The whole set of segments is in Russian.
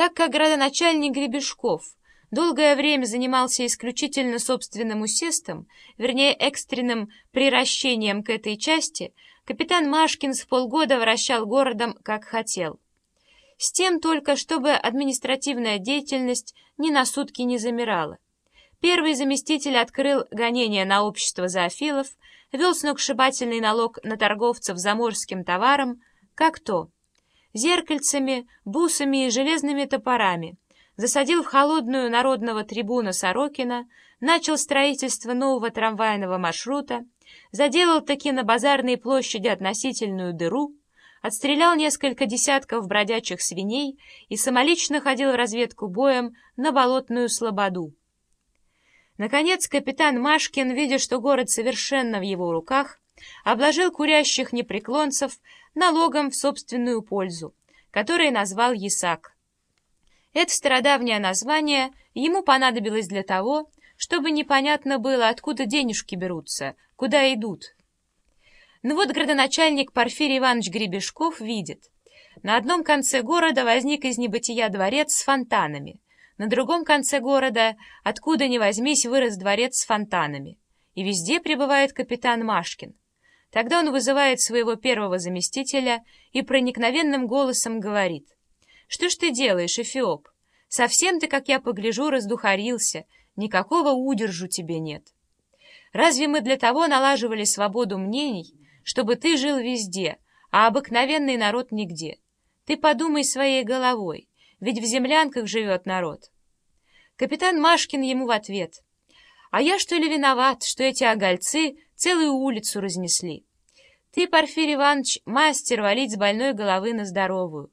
Так как градоначальник Гребешков долгое время занимался исключительно собственным усестом, вернее экстренным приращением к этой части, капитан Машкин в полгода вращал городом как хотел. С тем только, чтобы административная деятельность ни на сутки не замирала. Первый заместитель открыл гонение на общество зоофилов, вел сногсшибательный налог на торговцев заморским товаром, как то зеркальцами, бусами и железными топорами, засадил в холодную народного трибуна Сорокина, начал строительство нового трамвайного маршрута, заделал таки на базарной площади относительную дыру, отстрелял несколько десятков бродячих свиней и самолично ходил в разведку боем на болотную слободу. Наконец капитан Машкин, видя, что город совершенно в его руках, обложил курящих непреклонцев налогом в собственную пользу, который назвал Ясак. Это стародавнее название ему понадобилось для того, чтобы непонятно было, откуда денежки берутся, куда идут. Ну вот градоначальник Порфирий Иванович Гребешков видит. На одном конце города возник из небытия дворец с фонтанами, на другом конце города, откуда ни возьмись, вырос дворец с фонтанами. И везде пребывает капитан Машкин. Тогда он вызывает своего первого заместителя и проникновенным голосом говорит. «Что ж ты делаешь, Эфиоп? Совсем ты, как я погляжу, раздухарился. Никакого удержу тебе нет. Разве мы для того налаживали свободу мнений, чтобы ты жил везде, а обыкновенный народ нигде? Ты подумай своей головой ведь в землянках живет народ. Капитан Машкин ему в ответ. А я что ли виноват, что эти огольцы целую улицу разнесли? Ты, Порфирий Иванович, мастер валить с больной головы на здоровую.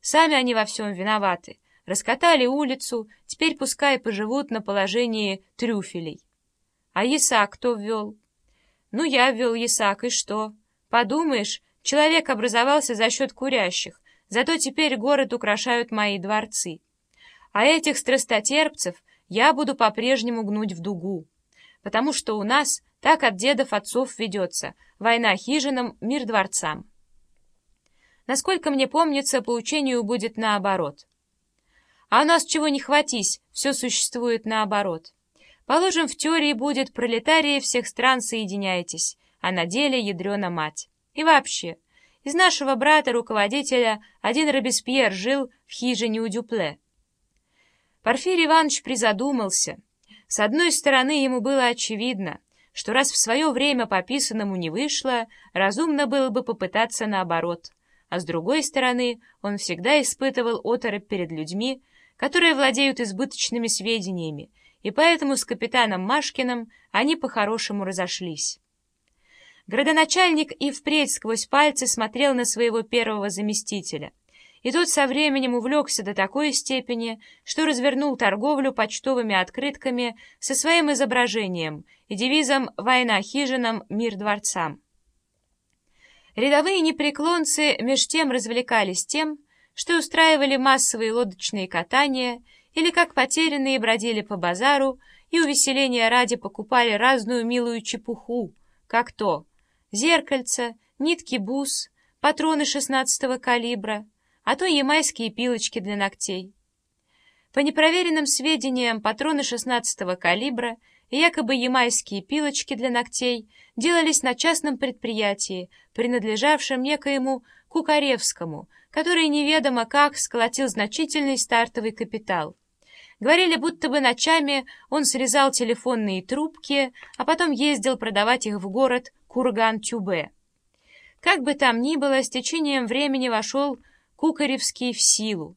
Сами они во всем виноваты. Раскатали улицу, теперь пускай поживут на положении трюфелей. А Ясак кто ввел? Ну, я ввел Ясак, и что? Подумаешь, человек образовался за счет курящих, Зато теперь город украшают мои дворцы. А этих страстотерпцев я буду по-прежнему гнуть в дугу, потому что у нас так от дедов отцов ведется война хижинам, мир дворцам. Насколько мне помнится, по учению будет наоборот. А у нас чего не хватись, все существует наоборот. Положим, в теории будет пролетарии всех стран соединяйтесь, а на деле ядрена мать. И вообще, из нашего брата-руководителя один Робеспьер жил в хижине у Дюпле. Порфирий Иванович призадумался. С одной стороны, ему было очевидно, что раз в свое время пописанному не вышло, разумно было бы попытаться наоборот. А с другой стороны, он всегда испытывал оторопь перед людьми, которые владеют избыточными сведениями, и поэтому с капитаном Машкиным они по-хорошему разошлись. Градоначальник и впредь сквозь пальцы смотрел на своего первого заместителя. И тот со временем увлекся до такой степени, что развернул торговлю почтовыми открытками со своим изображением и девизом «Война хижинам, мир дворцам». Рядовые непреклонцы меж тем развлекались тем, что устраивали массовые лодочные катания или как потерянные бродили по базару и увеселения ради покупали разную милую чепуху, как то зеркальца, нитки бус, патроны шестнадцатого калибра, а то ямайские пилочки для ногтей. По непроверенным сведениям, патроны шестнадцатого калибра и якобы ямайские пилочки для ногтей делались на частном предприятии, принадлежавшем некоему Кукаревскому, который неведомо как сколотил значительный стартовый капитал. Говорили, будто бы ночами он срезал телефонные трубки, а потом ездил продавать их в город Курган-Тюбе. Как бы там ни было, с течением времени вошел Кукаревский в силу.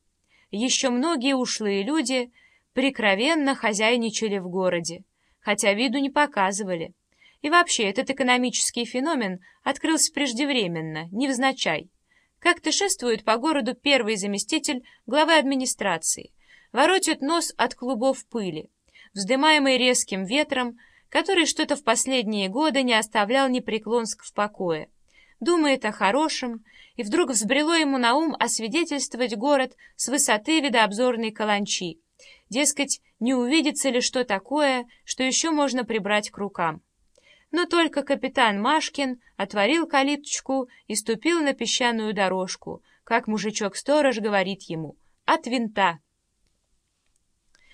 Еще многие ушлые люди прикровенно хозяйничали в городе, хотя виду не показывали. И вообще, этот экономический феномен открылся преждевременно, невзначай. Как-то шествует по городу первый заместитель главы администрации, воротит нос от клубов пыли, вздымаемый резким ветром, который что-то в последние годы не оставлял Непреклонск в покое. Думает о хорошем, и вдруг взбрело ему на ум освидетельствовать город с высоты видообзорной каланчи. Дескать, не увидится ли что такое, что еще можно прибрать к рукам. Но только капитан Машкин отворил калиточку и ступил на песчаную дорожку, как мужичок-сторож говорит ему, от винта.